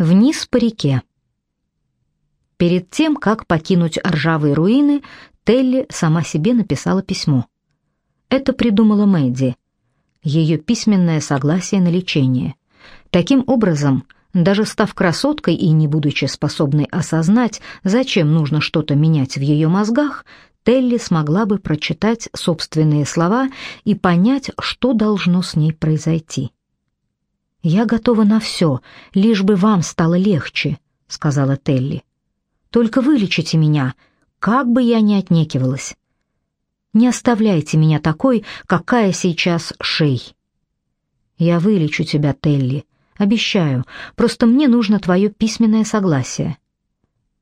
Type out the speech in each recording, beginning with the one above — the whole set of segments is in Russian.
Вниз по реке. Перед тем, как покинуть ржавые руины, Телли сама себе написала письмо. Это придумала Мэдди. Ее письменное согласие на лечение. Таким образом, даже став красоткой и не будучи способной осознать, зачем нужно что-то менять в ее мозгах, Телли смогла бы прочитать собственные слова и понять, что должно с ней произойти. «Я готова на все, лишь бы вам стало легче», — сказала Телли. «Только вылечите меня, как бы я ни отнекивалась. Не оставляйте меня такой, какая сейчас Шей». «Я вылечу тебя, Телли, обещаю, просто мне нужно твое письменное согласие».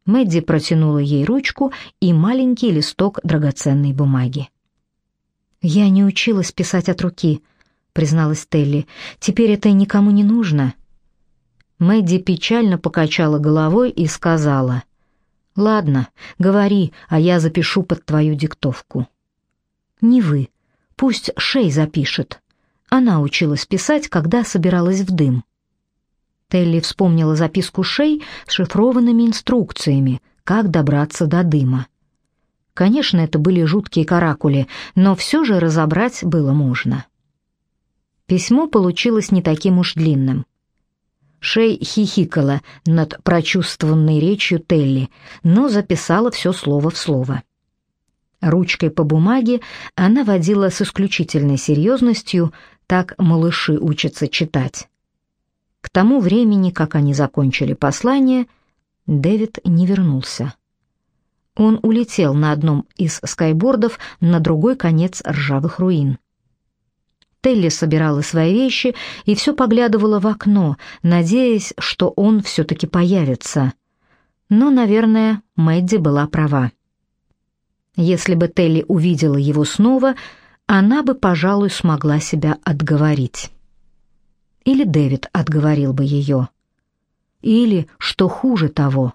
Мэдди протянула ей ручку и маленький листок драгоценной бумаги. «Я не училась писать от руки», — призналась Телли. «Теперь это никому не нужно». Мэдди печально покачала головой и сказала, «Ладно, говори, а я запишу под твою диктовку». «Не вы. Пусть Шей запишет». Она училась писать, когда собиралась в дым. Телли вспомнила записку Шей с шифрованными инструкциями, как добраться до дыма. Конечно, это были жуткие каракули, но все же разобрать было можно. Письмо получилось не таким уж длинным. Шей хихикала над прочувствованной речью Телли, но записала все слово в слово. Ручкой по бумаге она водила с исключительной серьезностью, так малыши учатся читать. К тому времени, как они закончили послание, Дэвид не вернулся. Он улетел на одном из скайбордов на другой конец ржавых руин. Телли собирала свои вещи и все поглядывала в окно, надеясь, что он все-таки появится. Но, наверное, Мэдди была права. Если бы Телли увидела его снова, она бы, пожалуй, смогла себя отговорить. Или Дэвид отговорил бы ее. Или, что хуже того,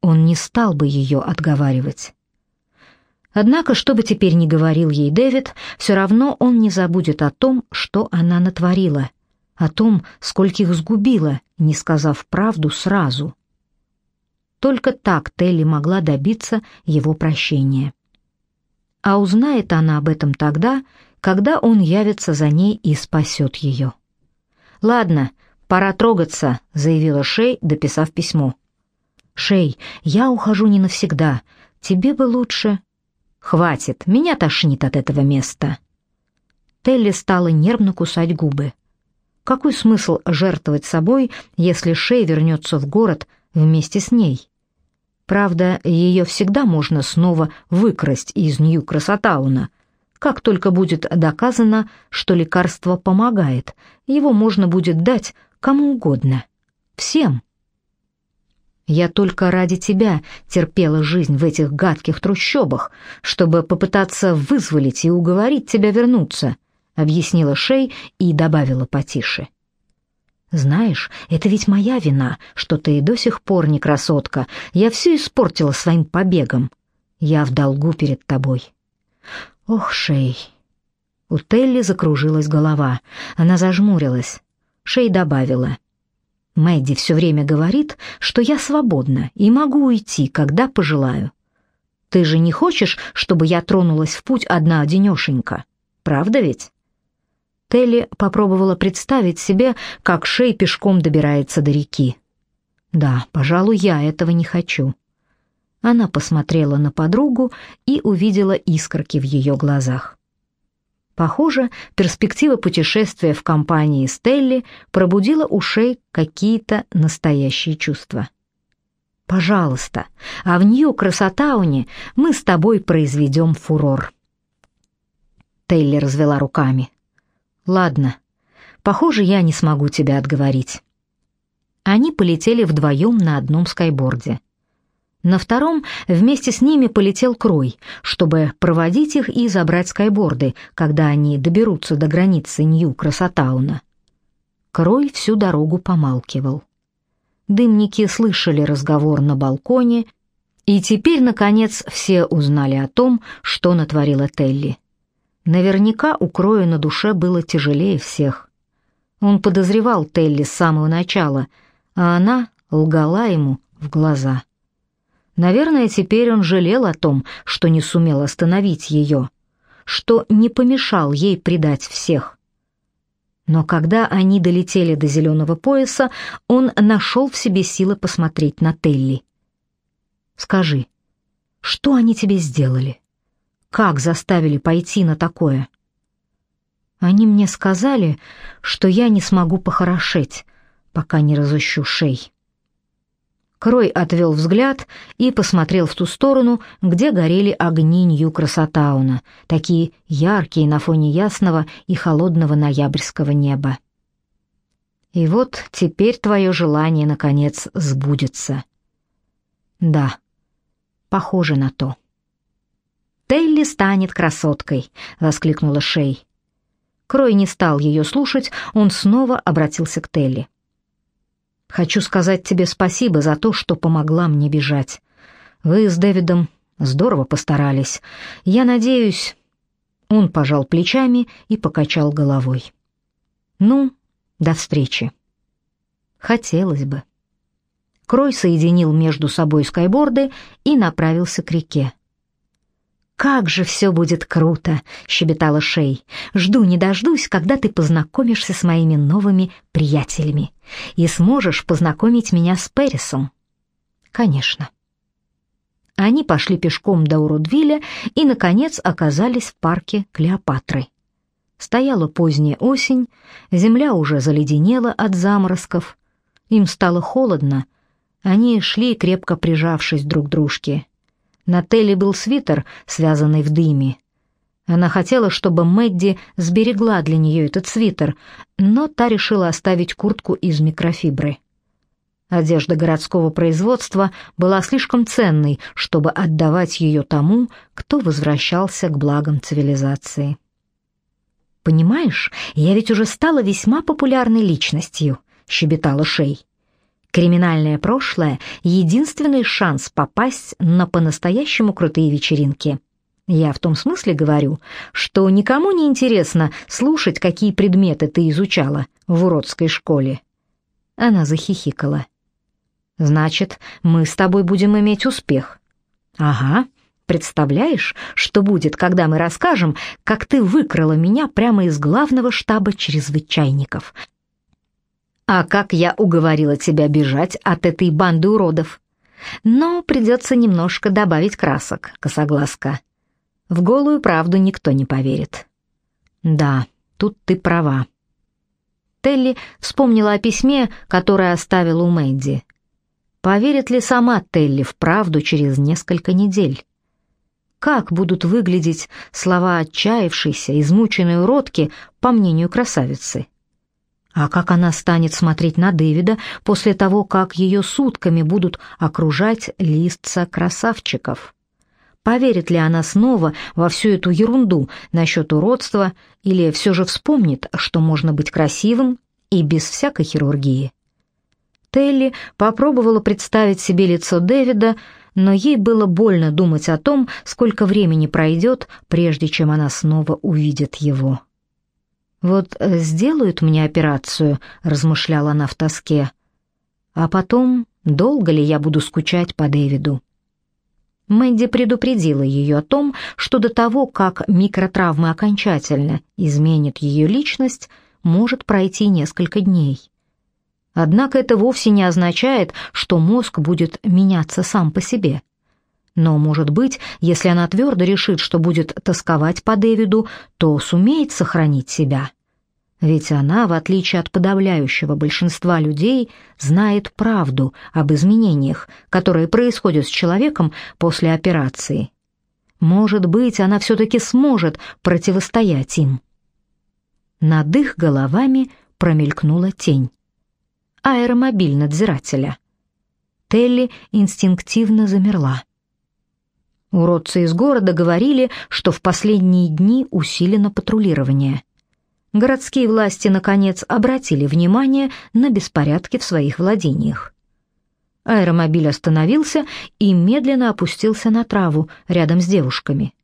он не стал бы ее отговаривать. Однако, что бы теперь ни говорил ей Дэвид, все равно он не забудет о том, что она натворила, о том, скольких сгубила, не сказав правду сразу. Только так Телли могла добиться его прощения. А узнает она об этом тогда, когда он явится за ней и спасет ее. «Ладно, пора трогаться», — заявила Шей, дописав письмо. «Шей, я ухожу не навсегда. Тебе бы лучше...» «Хватит, меня тошнит от этого места». Телли стала нервно кусать губы. Какой смысл жертвовать собой, если Шей вернется в город вместе с ней? Правда, ее всегда можно снова выкрасть из Нью-Красотауна, как только будет доказано, что лекарство помогает, его можно будет дать кому угодно. Всем. Я только ради тебя терпела жизнь в этих гадких трущобах, чтобы попытаться вызволить и уговорить тебя вернуться, объяснила Шей и добавила потише. Знаешь, это ведь моя вина, что ты до сих пор не красотка. Я все испортила своим побегом. Я в долгу перед тобой. Ох, Шей. У Телли закружилась голова. Она зажмурилась. Шей добавила: Мэдди все время говорит, что я свободна и могу уйти, когда пожелаю. Ты же не хочешь, чтобы я тронулась в путь одна одинешенька? Правда ведь? Телли попробовала представить себе, как Шей пешком добирается до реки. Да, пожалуй, я этого не хочу. Она посмотрела на подругу и увидела искорки в ее глазах. Похоже, перспектива путешествия в компании Стелли пробудила у Шей какие-то настоящие чувства. Пожалуйста, а в Нью-Красотауне мы с тобой произведем фурор. Телли развела руками. Ладно. Похоже, я не смогу тебя отговорить. Они полетели вдвоем на одном скайборде. На втором вместе с ними полетел Крой, чтобы проводить их и забрать скайборды, когда они доберутся до границы Нью-Красотауна. Крой всю дорогу помалкивал. Дымники слышали разговор на балконе, и теперь, наконец, все узнали о том, что натворила Телли. Наверняка у Кроя на душе было тяжелее всех. Он подозревал Телли с самого начала, а она лгала ему в глаза. Наверное, теперь он жалел о том, что не сумел остановить ее, что не помешал ей предать всех. Но когда они долетели до зеленого пояса, он нашел в себе силы посмотреть на Телли. «Скажи, что они тебе сделали? Как заставили пойти на такое?» «Они мне сказали, что я не смогу похорошеть, пока не разыщу шей». Крой отвел взгляд и посмотрел в ту сторону, где горели огни Нью-Красотауна, такие яркие на фоне ясного и холодного ноябрьского неба. И вот теперь твое желание, наконец, сбудется. Да, похоже на то. «Телли станет красоткой!» — воскликнула Шей. Крой не стал ее слушать, он снова обратился к Телли. Хочу сказать тебе спасибо за то, что помогла мне бежать. Вы с Дэвидом здорово постарались. Я надеюсь...» Он пожал плечами и покачал головой. «Ну, до встречи». «Хотелось бы». Крой соединил между собой скайборды и направился к реке. «Как же все будет круто!» — щебетала Шей. «Жду не дождусь, когда ты познакомишься с моими новыми приятелями и сможешь познакомить меня с Перисом». «Конечно». Они пошли пешком до Урудвиля и, наконец, оказались в парке Клеопатры. Стояла поздняя осень, земля уже заледенела от заморозков. Им стало холодно, они шли, крепко прижавшись друг к дружке. На Телли был свитер, связанный в дыме. Она хотела, чтобы Мэдди сберегла для нее этот свитер, но та решила оставить куртку из микрофибры. Одежда городского производства была слишком ценной, чтобы отдавать ее тому, кто возвращался к благам цивилизации. «Понимаешь, я ведь уже стала весьма популярной личностью», — щебетала Шей. Криминальное прошлое — единственный шанс попасть на по-настоящему крутые вечеринки. Я в том смысле говорю, что никому не интересно слушать, какие предметы ты изучала в уродской школе. Она захихикала. Значит, мы с тобой будем иметь успех. Ага. Представляешь, что будет, когда мы расскажем, как ты выкрала меня прямо из главного штаба чрезвычайников, а как я уговорила тебя бежать от этой банды уродов? Но придется немножко добавить красок, косоглазка. В голую правду никто не поверит. Да, тут ты права. Телли вспомнила о письме, которое оставила у Мэдди. Поверит ли сама Телли в правду через несколько недель? Как будут выглядеть слова отчаявшейся, измученной уродки, по мнению красавицы? А как она станет смотреть на Дэвида после того, как ее сутками будут окружать листца красавчиков? Поверит ли она снова во всю эту ерунду насчет уродства или все же вспомнит, что можно быть красивым и без всякой хирургии? Телли попробовала представить себе лицо Дэвида, но ей было больно думать о том, сколько времени пройдет, прежде чем она снова увидит его. Вот э, сделают мне операцию, размышляла она в тоске. А потом, долго ли я буду скучать по Дэвиду? Мэнди предупредила ее о том, что до того, как микротравмы окончательно изменят ее личность, может пройти несколько дней. Однако это вовсе не означает, что мозг будет меняться сам по себе. Но, может быть, если она твердо решит, что будет тосковать по Дэвиду, то сумеет сохранить себя. Ведь она, в отличие от подавляющего большинства людей, знает правду об изменениях, которые происходят с человеком после операции. Может быть, она все-таки сможет противостоять им. Над их головами промелькнула тень. Аэромобиль надзирателя. Телли инстинктивно замерла. Уродцы из города говорили, что в последние дни усилено патрулирование — городские власти, наконец, обратили внимание на беспорядки в своих владениях. Аэромобиль остановился и медленно опустился на траву рядом с девушками.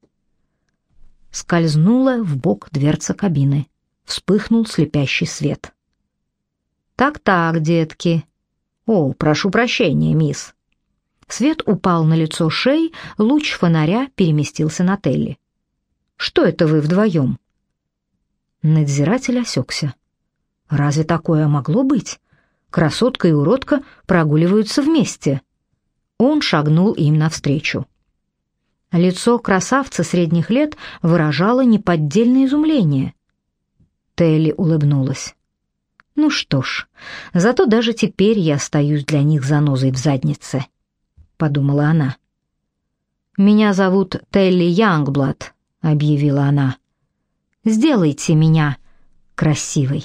Скользнула в бок дверца кабины. Вспыхнул слепящий свет. «Так-так, детки, О, прошу прощения, мисс. Свет упал на лицо Шей, луч фонаря переместился на Телли. Что это вы вдвоем?» Надзиратель осекся. Разве такое могло быть? Красотка и уродка прогуливаются вместе. Он шагнул им навстречу. Лицо красавца средних лет выражало неподдельное изумление. Телли улыбнулась. Ну что ж, зато даже теперь я остаюсь для них занозой в заднице, подумала она. Меня зовут Телли Янгблад, объявила она. Сделайте меня красивой.